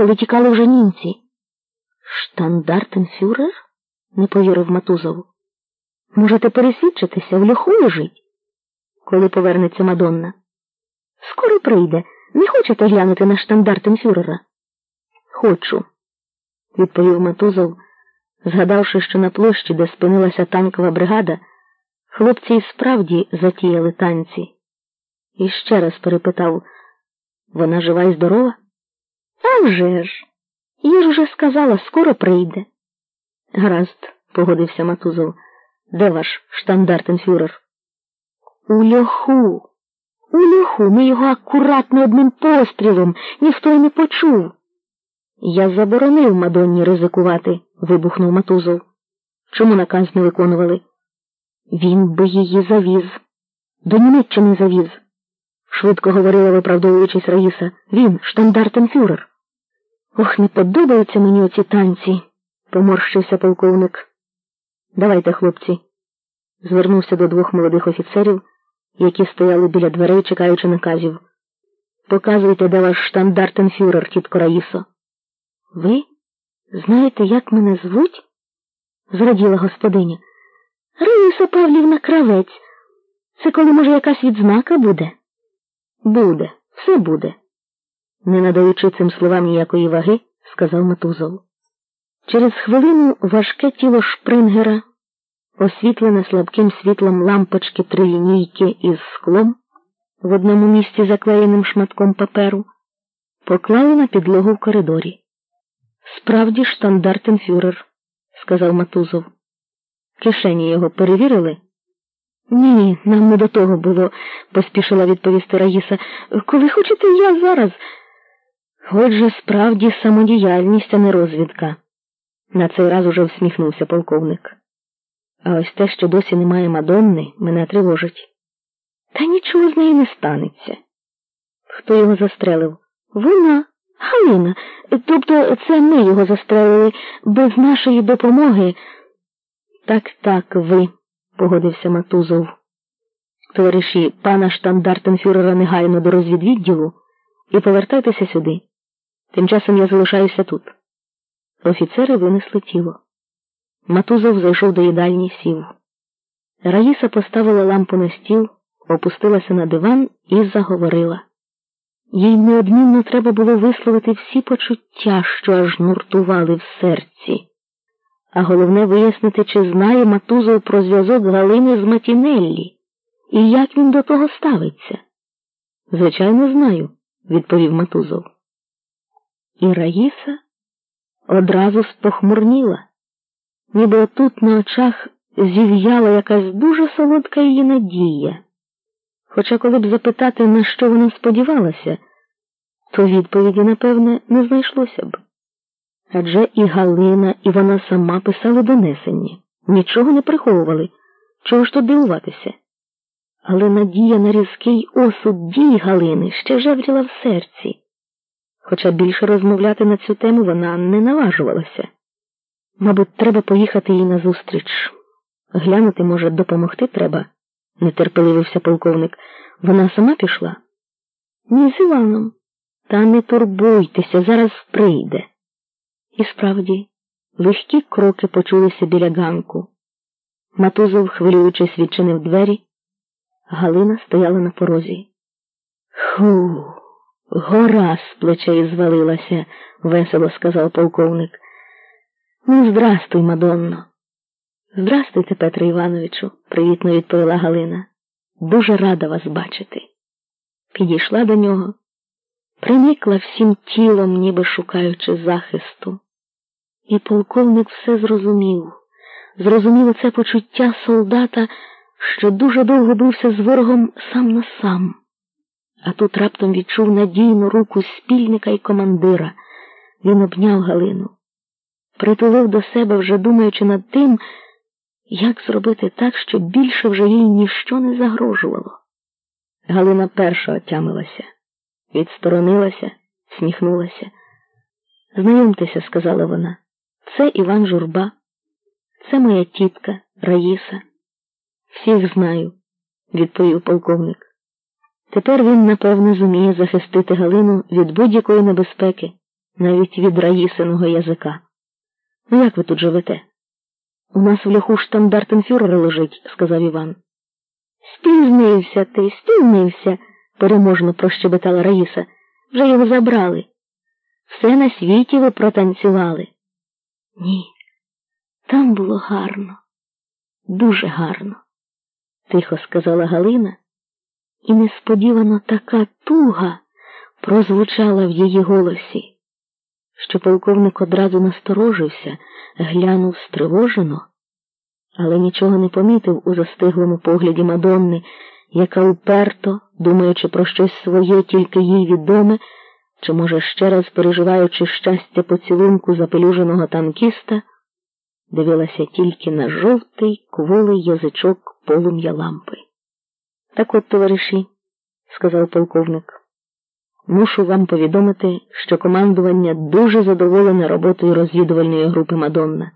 коли тікали вже німці. Штандартенфюрер? не повірив Матузов. Можете пересвідчитися, в льоху лежить, коли повернеться Мадонна. Скоро прийде. Не хочете глянути на штандартенфюрера? Хочу, відповів Матузов, згадавши, що на площі, де спинилася танкова бригада, хлопці і справді затіяли танці. І ще раз перепитав вона жива і здорова? «А вже ж! Я ж уже сказала, скоро прийде. Гаразд, погодився Матузов. Де ваш штандартенфюрер? У льоху. У льоху ми його акуратно одним пострілом ніхто й не почув. Я заборонив Мадонні ризикувати, вибухнув Матузов. Чому наказ не виконували? Він би її завіз. До Німеччини завіз. Швидко говорила, виправдовуючись Раїса. Він штандартенфюрер. Ох, не подобаються мені оці танці, поморщився полковник. Давайте, хлопці, звернувся до двох молодих офіцерів, які стояли біля дверей, чекаючи наказів. Показуйте, де ваш штандартенфюрер, тітко Раїсо. Ви знаєте, як мене звуть? зраділа господиня. Раїса Павлівна Кравець. Це коли, може, якась відзнака буде? Буде, все буде. Не надаючи цим словам ніякої ваги, сказав Матузов. Через хвилину важке тіло шпрингера, освітлене слабким світлом лампочки три лінійки із склом, в одному місці заклеєним шматком паперу, поклали на підлогу в коридорі. Справді штандартенфюрер, сказав Матузов. Кишені його перевірили? Ні, нам не до того було, поспішила відповісти Раїса. Коли хочете, я зараз. Отже, справді самодіяльність, а не розвідка. На цей раз уже всміхнувся полковник. А ось те, що досі немає Мадонни, мене тривожить. Та нічого з неї не станеться. Хто його застрелив? Вона, Галина. Тобто це ми його застрелили без нашої допомоги. Так, так, ви, погодився Матузов. Товариші пана штандартенфюрера негайно до розвідвідділу і повертайтеся сюди. Тим часом я залишаюся тут. Офіцери винесли тіло. Матузов зайшов до їдальні сів. Раїса поставила лампу на стіл, опустилася на диван і заговорила. Їй неодмінно треба було висловити всі почуття, що аж нуртували в серці, а головне вияснити, чи знає Матузов про зв'язок Галини з Матінеллі і як він до того ставиться. Звичайно, знаю, відповів Матузов. І Раїса одразу спохмурніла, ніби отут на очах зів'яла якась дуже солодка її надія. Хоча, коли б запитати, на що вона сподівалася, то відповіді, напевне, не знайшлося б. Адже і Галина, і вона сама писали донесення, нічого не приховували, чого ж тут дивуватися. Але надія на різкий осуд дій Галини ще жевріла в серці хоча більше розмовляти на цю тему вона не наважувалася. Мабуть, треба поїхати їй назустріч. Глянути, може, допомогти треба, нетерпеливився полковник. Вона сама пішла? Ні, з Іваном. Та не турбуйтеся, зараз прийде. І справді, легкі кроки почулися біля ганку. Матузов, хвилюючись, відчинив двері. Галина стояла на порозі. Ху. Гора з плечей звалилася, весело сказав полковник. Ну, здрастуй, Мадонно. Здрастуйте, Петре Івановичу, привітно відповіла Галина. Дуже рада вас бачити. Підійшла до нього, приникла всім тілом, ніби шукаючи захисту. І полковник все зрозумів. Зрозумів це почуття солдата, що дуже довго бився з ворогом сам на сам а тут раптом відчув надійну руку спільника і командира. Він обняв Галину, притулив до себе, вже думаючи над тим, як зробити так, щоб більше вже їй ніщо не загрожувало. Галина перша отямилася, відсторонилася, сміхнулася. Знайомтеся, сказала вона, це Іван Журба, це моя тітка Раїса. Всіх знаю, відповів полковник. Тепер він, напевно, зуміє захистити Галину від будь-якої небезпеки. навіть від раїсиного язика. Ну, як ви тут живете? У нас в ляху штандартенфюрер лежить, сказав Іван. Спізнився ти, спізнився, переможно прощебетала Раїса. Вже його забрали. Все на світі ви протанцювали. Ні, там було гарно, дуже гарно, тихо сказала Галина, і несподівано така туга прозвучала в її голосі, що полковник одразу насторожився, глянув стривожено, але нічого не помітив у застиглому погляді Мадонни, яка уперто, думаючи про щось своє, тільки їй відоме, чи, може, ще раз переживаючи щастя поцілунку запелюженого танкіста, дивилася тільки на жовтий кволий язичок полум'я лампи. Так от, товариші, сказав полковник, мушу вам повідомити, що командування дуже задоволене роботою розвідувальної групи Мадонна.